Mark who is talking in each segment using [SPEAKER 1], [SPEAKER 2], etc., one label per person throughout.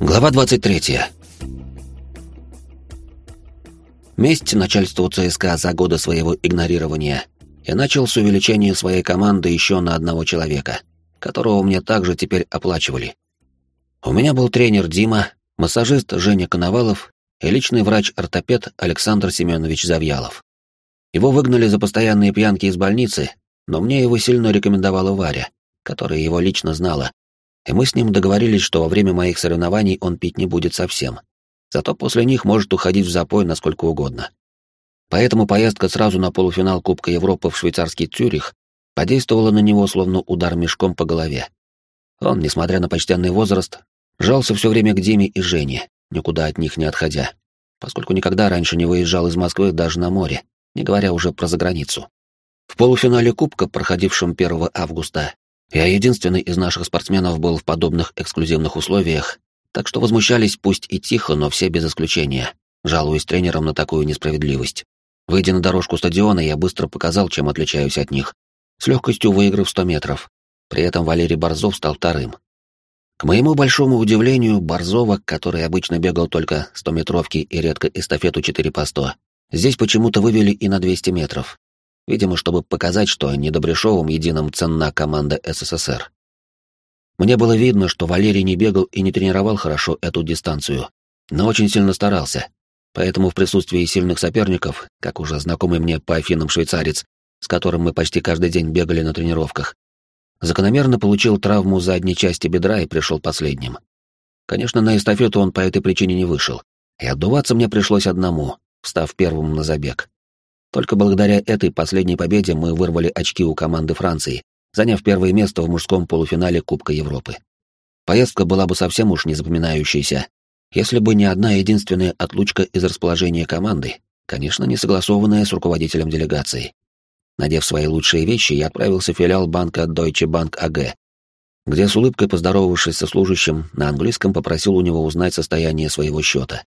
[SPEAKER 1] Глава 23. Месть начальству ЦСКА за годы своего игнорирования я начал с увеличения своей команды еще на одного человека, которого мне также теперь оплачивали. У меня был тренер Дима, массажист Женя Коновалов и личный врач-ортопед Александр Семенович Завьялов. Его выгнали за постоянные пьянки из больницы, но мне его сильно рекомендовала Варя, которая его лично знала, и мы с ним договорились, что во время моих соревнований он пить не будет совсем. Зато после них может уходить в запой насколько угодно. Поэтому поездка сразу на полуфинал Кубка Европы в швейцарский Цюрих подействовала на него словно удар мешком по голове. Он, несмотря на почтенный возраст, жался все время к Диме и Жене, никуда от них не отходя, поскольку никогда раньше не выезжал из Москвы даже на море, не говоря уже про заграницу. В полуфинале Кубка, проходившем 1 августа, я единственный из наших спортсменов был в подобных эксклюзивных условиях, так что возмущались пусть и тихо, но все без исключения, жалуясь тренерам на такую несправедливость. Выйдя на дорожку стадиона, я быстро показал, чем отличаюсь от них, с легкостью выиграв 100 метров. При этом Валерий Борзов стал вторым. К моему большому удивлению, Борзова, который обычно бегал только 100-метровки и редко эстафету 4 по 100, здесь почему-то вывели и на 200 метров. Видимо, чтобы показать, что не Добряшовым единым ценна команда СССР. Мне было видно, что Валерий не бегал и не тренировал хорошо эту дистанцию, но очень сильно старался. Поэтому в присутствии сильных соперников, как уже знакомый мне по Афинам швейцарец, с которым мы почти каждый день бегали на тренировках, закономерно получил травму задней части бедра и пришел последним. Конечно, на эстафету он по этой причине не вышел, и отдуваться мне пришлось одному, встав первым на забег. Только благодаря этой последней победе мы вырвали очки у команды Франции, заняв первое место в мужском полуфинале Кубка Европы. Поездка была бы совсем уж не запоминающейся, если бы не одна единственная отлучка из расположения команды, конечно, не согласованная с руководителем делегации. Надев свои лучшие вещи, я отправился в филиал банка Deutsche Bank AG, где с улыбкой поздоровавшись со служащим, на английском попросил у него узнать состояние своего счета.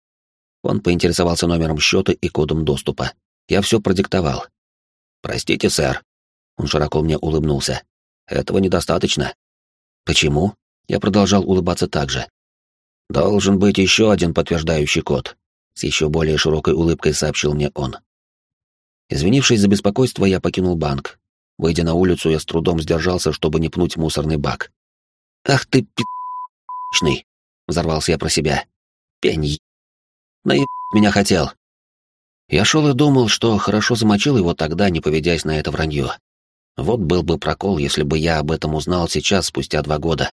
[SPEAKER 1] Он поинтересовался номером счета и кодом доступа. Я все продиктовал. «Простите, сэр». Он широко мне улыбнулся. «Этого недостаточно». «Почему?» Я продолжал улыбаться так же. «Должен быть еще один подтверждающий код», — с еще более широкой улыбкой сообщил мне он. Извинившись за беспокойство, я покинул банк. Выйдя на улицу, я с трудом сдержался, чтобы не пнуть мусорный бак. «Ах ты, пи***чный!» — взорвался я про себя. «Пень, наеб меня хотел!» Я шел и думал, что хорошо замочил его тогда, не поведясь на это вранье. Вот был бы прокол, если бы я об этом узнал сейчас, спустя два года.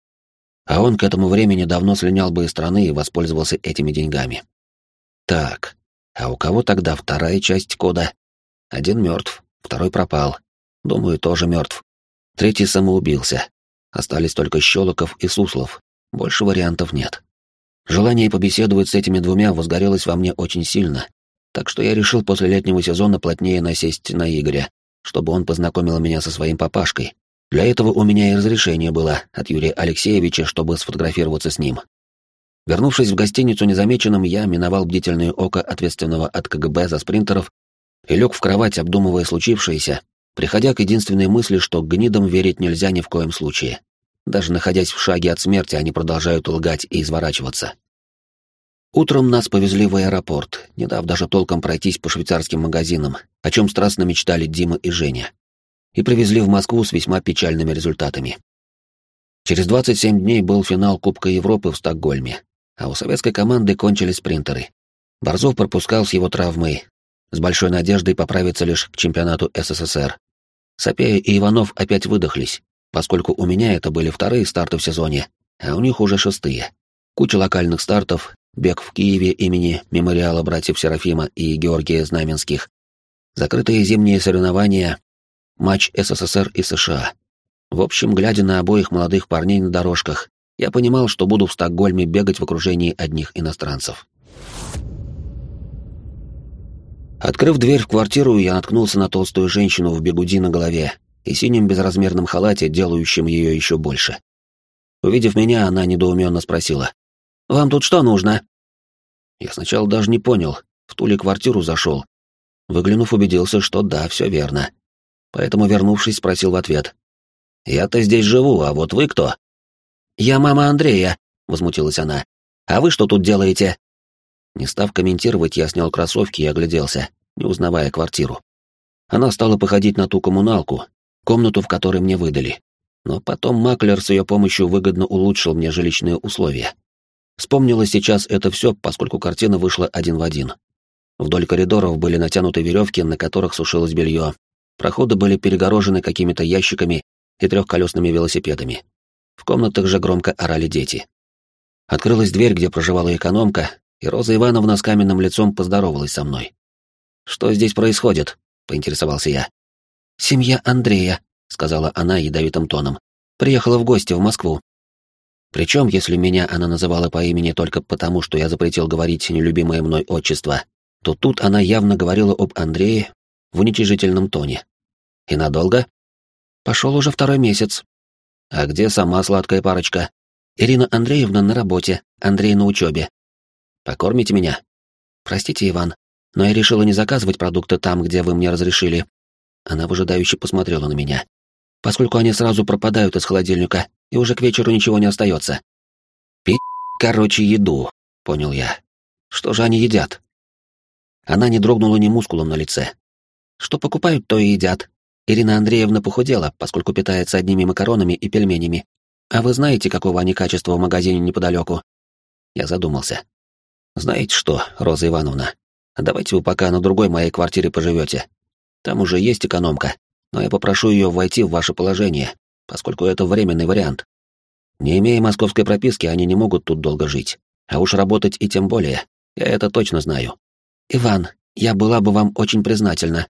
[SPEAKER 1] А он к этому времени давно слинял бы из страны и воспользовался этими деньгами. Так, а у кого тогда вторая часть кода? Один мертв, второй пропал. Думаю, тоже мертв. Третий самоубился. Остались только Щелоков и Суслов. Больше вариантов нет. Желание побеседовать с этими двумя возгорелось во мне очень сильно, так что я решил после летнего сезона плотнее насесть на Игоря, чтобы он познакомил меня со своим папашкой. Для этого у меня и разрешение было от Юрия Алексеевича, чтобы сфотографироваться с ним. Вернувшись в гостиницу незамеченным, я миновал бдительное око ответственного от КГБ за спринтеров и лег в кровать, обдумывая случившееся, приходя к единственной мысли, что гнидам верить нельзя ни в коем случае. Даже находясь в шаге от смерти, они продолжают лгать и изворачиваться. Утром нас повезли в аэропорт, не дав даже толком пройтись по швейцарским магазинам, о чем страстно мечтали Дима и Женя. И привезли в Москву с весьма печальными результатами. Через 27 дней был финал Кубка Европы в Стокгольме, а у советской команды кончились спринтеры. Борзов пропускал с его травмой, с большой надеждой поправиться лишь к чемпионату СССР. Сапея и Иванов опять выдохлись, поскольку у меня это были вторые старты в сезоне, а у них уже шестые. Куча локальных стартов, бег в Киеве имени мемориала братьев Серафима и Георгия Знаменских, закрытые зимние соревнования, матч СССР и США. В общем, глядя на обоих молодых парней на дорожках, я понимал, что буду в Стокгольме бегать в окружении одних иностранцев. Открыв дверь в квартиру, я наткнулся на толстую женщину в бегуди на голове и синем безразмерном халате, делающем ее еще больше. Увидев меня, она недоуменно спросила. Вам тут что нужно?» Я сначала даже не понял, в ту ли квартиру зашел. Выглянув, убедился, что да, все верно. Поэтому, вернувшись, спросил в ответ. «Я-то здесь живу, а вот вы кто?» «Я мама Андрея», — возмутилась она. А вы что тут делаете?» Не став комментировать, я снял кроссовки и огляделся, не узнавая квартиру. Она стала походить на ту коммуналку, комнату, в которой мне выдали. Но потом маклер с ее помощью выгодно улучшил мне жилищные условия. Вспомнила сейчас это все, поскольку картина вышла один в один. Вдоль коридоров были натянуты веревки, на которых сушилось белье. Проходы были перегорожены какими-то ящиками и трехколесными велосипедами. В комнатах же громко орали дети. Открылась дверь, где проживала экономка, и Роза Ивановна с каменным лицом поздоровалась со мной. «Что здесь происходит?» — поинтересовался я. «Семья Андрея», — сказала она ядовитым тоном. «Приехала в гости в Москву. Причем, если меня она называла по имени только потому, что я запретил говорить нелюбимое мной отчество, то тут она явно говорила об Андрее в уничижительном тоне. И надолго? Пошел уже второй месяц. А где сама сладкая парочка? Ирина Андреевна на работе, Андрей на учебе. Покормите меня? Простите, Иван, но я решила не заказывать продукты там, где вы мне разрешили. Она выжидающе посмотрела на меня. Поскольку они сразу пропадают из холодильника, и уже к вечеру ничего не остается. Пить, короче, еду, понял я. Что же они едят? Она не дрогнула ни мускулом на лице. Что покупают, то и едят. Ирина Андреевна похудела, поскольку питается одними макаронами и пельменями. А вы знаете, какого они качества в магазине неподалеку? Я задумался. Знаете что, Роза Ивановна, давайте вы пока на другой моей квартире поживете. Там уже есть экономка, но я попрошу ее войти в ваше положение, поскольку это временный вариант. Не имея московской прописки, они не могут тут долго жить. А уж работать и тем более. Я это точно знаю. «Иван, я была бы вам очень признательна».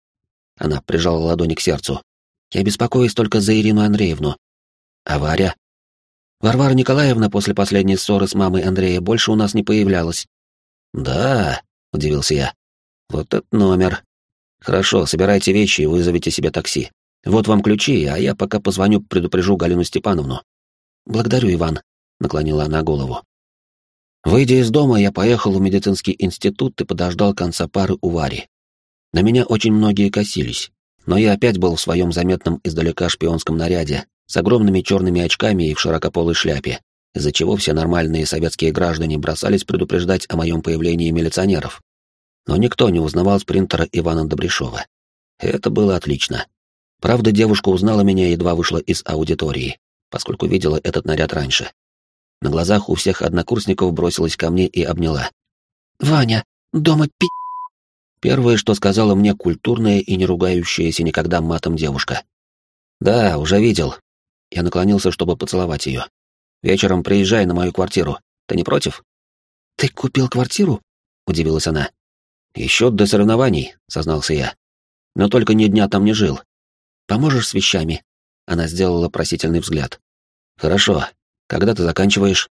[SPEAKER 1] Она прижала ладони к сердцу. «Я беспокоюсь только за Ирину Андреевну». «А Варя?» «Варвара Николаевна после последней ссоры с мамой Андрея больше у нас не появлялась». «Да», — удивился я. «Вот этот номер. Хорошо, собирайте вещи и вызовите себе такси. Вот вам ключи, а я пока позвоню, предупрежу Галину Степановну». «Благодарю, Иван», — наклонила она голову. Выйдя из дома, я поехал в медицинский институт и подождал конца пары у Вари. На меня очень многие косились, но я опять был в своем заметном издалека шпионском наряде, с огромными черными очками и в широкополой шляпе, из-за чего все нормальные советские граждане бросались предупреждать о моем появлении милиционеров. Но никто не узнавал спринтера Ивана Добряшова. Это было отлично. Правда, девушка узнала меня, едва вышла из аудитории, поскольку видела этот наряд раньше на глазах у всех однокурсников бросилась ко мне и обняла. «Ваня, дома пи...» Первое, что сказала мне культурная и не ругающаяся никогда матом девушка. «Да, уже видел». Я наклонился, чтобы поцеловать ее. «Вечером приезжай на мою квартиру. Ты не против?» «Ты купил квартиру?» — удивилась она. «Еще до соревнований», — сознался я. «Но только ни дня там не жил. Поможешь с вещами?» Она сделала просительный взгляд. «Хорошо, когда ты заканчиваешь?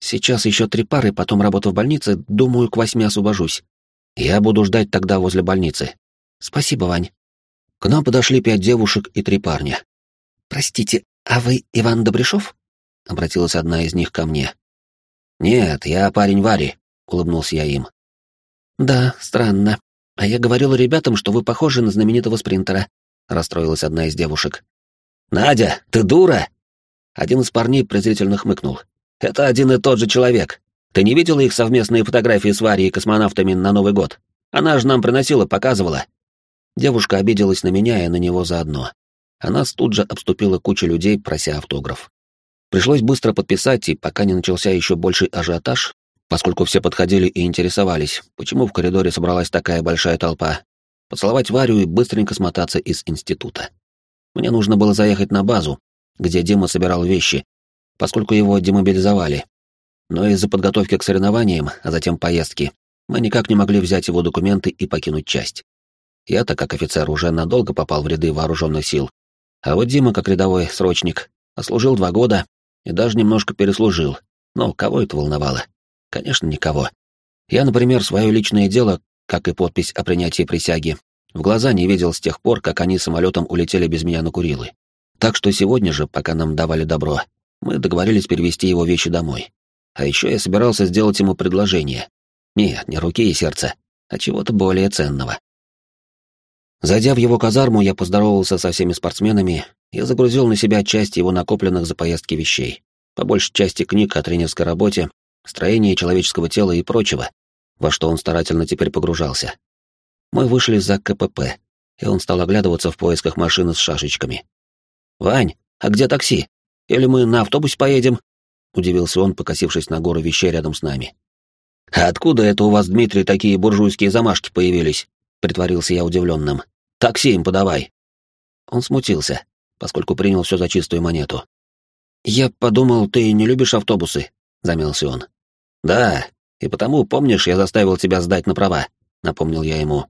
[SPEAKER 1] Сейчас еще три пары, потом работа в больнице, думаю, к восьми освобожусь. Я буду ждать тогда возле больницы. Спасибо, Вань. К нам подошли пять девушек и три парня. Простите, а вы Иван Добряшов? Обратилась одна из них ко мне. Нет, я парень Вари, улыбнулся я им. Да, странно. А я говорила ребятам, что вы похожи на знаменитого спринтера, расстроилась одна из девушек. Надя, ты дура? Один из парней презрительно хмыкнул. «Это один и тот же человек. Ты не видела их совместные фотографии с Варей и космонавтами на Новый год? Она же нам приносила, показывала». Девушка обиделась на меня и на него заодно. Она тут же обступила кучу людей, прося автограф. Пришлось быстро подписать, и пока не начался еще больший ажиотаж, поскольку все подходили и интересовались, почему в коридоре собралась такая большая толпа, поцеловать Варю и быстренько смотаться из института. Мне нужно было заехать на базу, где Дима собирал вещи, поскольку его демобилизовали. Но из-за подготовки к соревнованиям, а затем поездки, мы никак не могли взять его документы и покинуть часть. Я-то, как офицер, уже надолго попал в ряды вооруженных сил, а вот Дима, как рядовой срочник, ослужил два года и даже немножко переслужил. Но кого это волновало? Конечно, никого. Я, например, свое личное дело, как и подпись о принятии присяги, в глаза не видел с тех пор, как они самолетом улетели без меня на Курилы. Так что сегодня же, пока нам давали добро, мы договорились перевести его вещи домой. А еще я собирался сделать ему предложение. Нет, не руки и сердца, а чего-то более ценного. Зайдя в его казарму, я поздоровался со всеми спортсменами и загрузил на себя часть его накопленных за поездки вещей. По большей части книг о тренерской работе, строение человеческого тела и прочего, во что он старательно теперь погружался. Мы вышли за КПП, и он стал оглядываться в поисках машины с шашечками. «Вань, а где такси? Или мы на автобусе поедем?» — удивился он, покосившись на гору вещей рядом с нами. «А откуда это у вас, Дмитрий, такие буржуйские замашки появились?» — притворился я удивленным. «Такси им подавай». Он смутился, поскольку принял все за чистую монету. «Я подумал, ты не любишь автобусы», — замялся он. «Да, и потому, помнишь, я заставил тебя сдать на права», — напомнил я ему.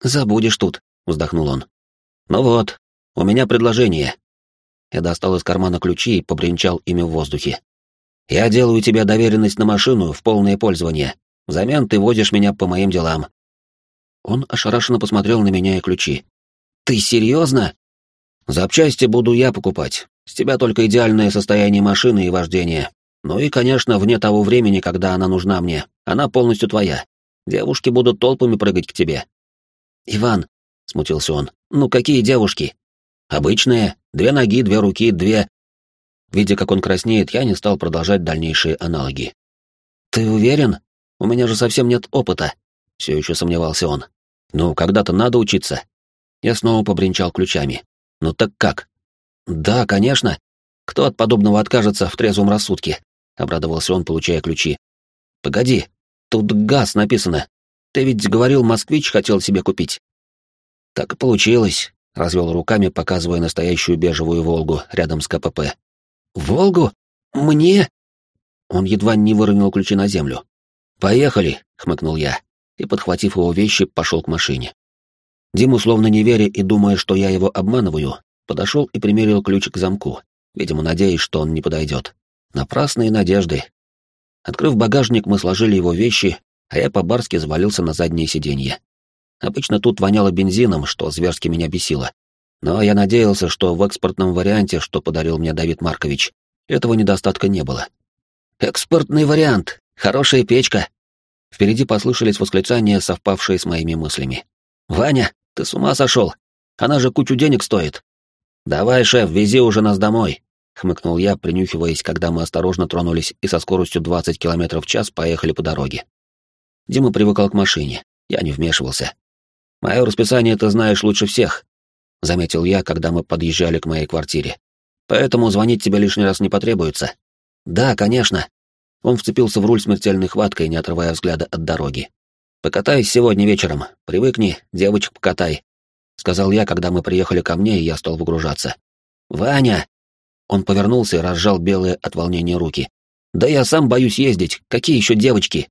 [SPEAKER 1] «Забудешь тут», — вздохнул он. «Ну вот, у меня предложение». Я достал из кармана ключи и побренчал ими в воздухе. Я делаю тебе доверенность на машину в полное пользование. Взамен ты водишь меня по моим делам». Он ошарашенно посмотрел на меня и ключи. «Ты серьезно?» «Запчасти буду я покупать. С тебя только идеальное состояние машины и вождения. Ну и, конечно, вне того времени, когда она нужна мне. Она полностью твоя. Девушки будут толпами прыгать к тебе». «Иван», — смутился он, — «ну какие девушки?» «Обычные. Две ноги, две руки, две...» Видя, как он краснеет, я не стал продолжать дальнейшие аналоги. «Ты уверен? У меня же совсем нет опыта», — все еще сомневался он. «Ну, когда-то надо учиться». Я снова побренчал ключами. «Ну так как?» «Да, конечно. Кто от подобного откажется в трезвом рассудке?» — обрадовался он, получая ключи. «Погоди, тут газ написано. Ты ведь говорил, москвич хотел себе купить». «Так и получилось», — развел руками, показывая настоящую бежевую «Волгу» рядом с КПП. «Волгу? Мне?» Он едва не выронил ключи на землю. «Поехали!» — хмыкнул я, и, подхватив его вещи, пошел к машине. Диму, словно не веря и думая, что я его обманываю, подошел и примерил ключ к замку, видимо, надеясь, что он не подойдет. Напрасные надежды. Открыв багажник, мы сложили его вещи, а я по-барски завалился на заднее сиденье. Обычно тут воняло бензином, что зверски меня бесило. Но я надеялся, что в экспортном варианте, что подарил мне Давид Маркович, этого недостатка не было. «Экспортный вариант! Хорошая печка!» Впереди послышались восклицания, совпавшие с моими мыслями. «Ваня, ты с ума сошел? Она же кучу денег стоит!» «Давай, шеф, вези уже нас домой!» — хмыкнул я, принюхиваясь, когда мы осторожно тронулись и со скоростью 20 км в час поехали по дороге. Дима привыкал к машине, я не вмешивался. «Мое расписание ты знаешь лучше всех, — заметил я, когда мы подъезжали к моей квартире. «Поэтому звонить тебе лишний раз не потребуется». «Да, конечно». Он вцепился в руль смертельной хваткой, не отрывая взгляда от дороги. «Покатайся сегодня вечером. Привыкни, девочек покатай», — сказал я, когда мы приехали ко мне, и я стал выгружаться. «Ваня!» Он повернулся и разжал белые от волнения руки. «Да я сам боюсь ездить. Какие еще девочки?»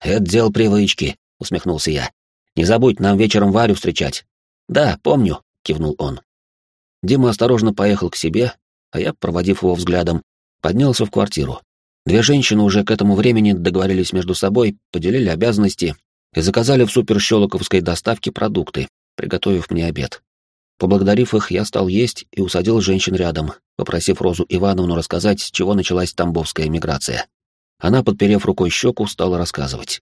[SPEAKER 1] «Это дело привычки», — усмехнулся я. «Не забудь нам вечером Варю встречать». «Да, помню», кивнул он. Дима осторожно поехал к себе, а я, проводив его взглядом, поднялся в квартиру. Две женщины уже к этому времени договорились между собой, поделили обязанности и заказали в суперщелоковской доставке продукты, приготовив мне обед. Поблагодарив их, я стал есть и усадил женщин рядом, попросив Розу Ивановну рассказать, с чего началась тамбовская миграция. Она, подперев рукой щеку, стала рассказывать.